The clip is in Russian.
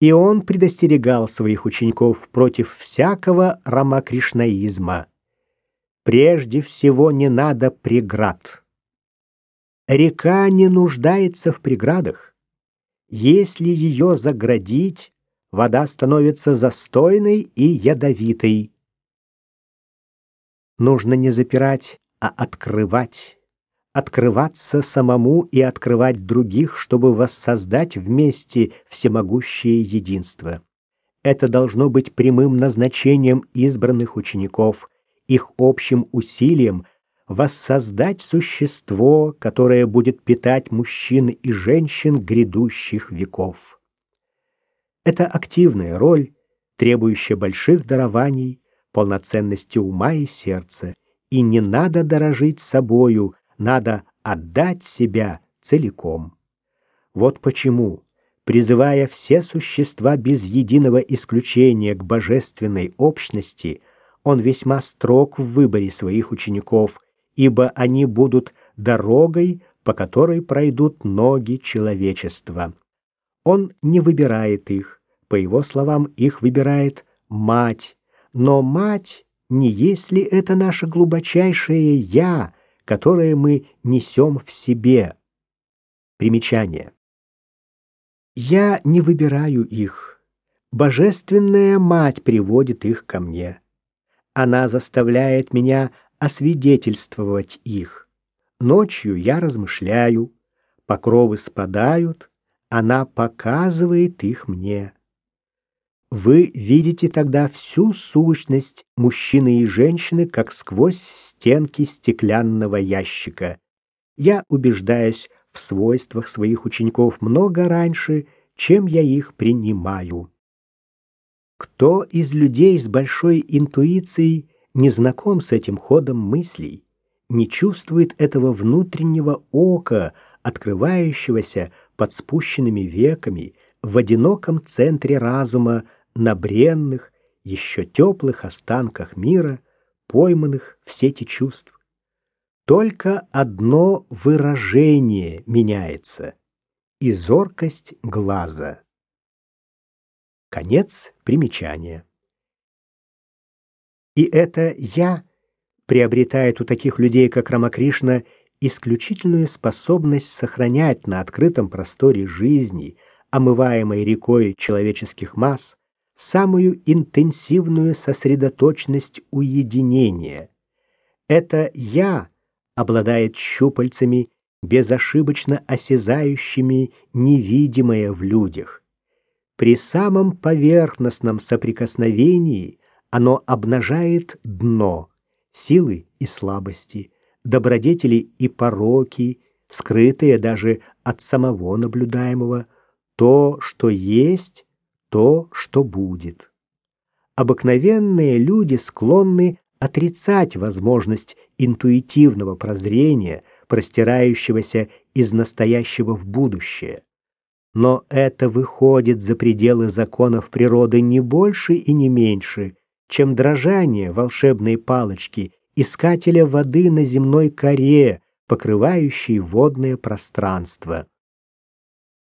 И он предостерегал своих учеников против всякого рамакришнаизма. Прежде всего не надо преград. Река не нуждается в преградах. Если ее заградить, вода становится застойной и ядовитой. Нужно не запирать, а открывать. Открываться самому и открывать других, чтобы воссоздать вместе всемогущее единство. Это должно быть прямым назначением избранных учеников, их общим усилием воссоздать существо, которое будет питать мужчин и женщин грядущих веков. Это активная роль, требующая больших дарований, полноценности ума и сердца, и не надо дорожить собою, надо отдать себя целиком. Вот почему, призывая все существа без единого исключения к божественной общности, он весьма строг в выборе своих учеников, ибо они будут дорогой, по которой пройдут ноги человечества. Он не выбирает их, по его словам, их выбирает мать, но мать не есть ли это наше глубочайшее «я», которое мы несем в себе? Примечание. Я не выбираю их. Божественная мать приводит их ко мне. Она заставляет меня освидетельствовать их. Ночью я размышляю, покровы спадают, она показывает их мне. Вы видите тогда всю сущность мужчины и женщины, как сквозь стенки стеклянного ящика. Я убеждаюсь в свойствах своих учеников много раньше, чем я их принимаю. Кто из людей с большой интуицией не знаком с этим ходом мыслей, не чувствует этого внутреннего ока, открывающегося под спущенными веками в одиноком центре разума, на бренных, еще теплых останках мира, пойманных в сети чувств. Только одно выражение меняется — и зоркость глаза. Конец примечания. И это «я» приобретает у таких людей, как Рамакришна, исключительную способность сохранять на открытом просторе жизни, омываемой рекой человеческих масс, самую интенсивную сосредоточенность уединения. Это «я» обладает щупальцами, безошибочно осязающими невидимое в людях. При самом поверхностном соприкосновении оно обнажает дно, силы и слабости, добродетели и пороки, скрытые даже от самого наблюдаемого, то, что есть то, что будет. Обыкновенные люди склонны отрицать возможность интуитивного прозрения, простирающегося из настоящего в будущее. Но это выходит за пределы законов природы не больше и не меньше, чем дрожание волшебной палочки искателя воды на земной коре, покрывающей водное пространство.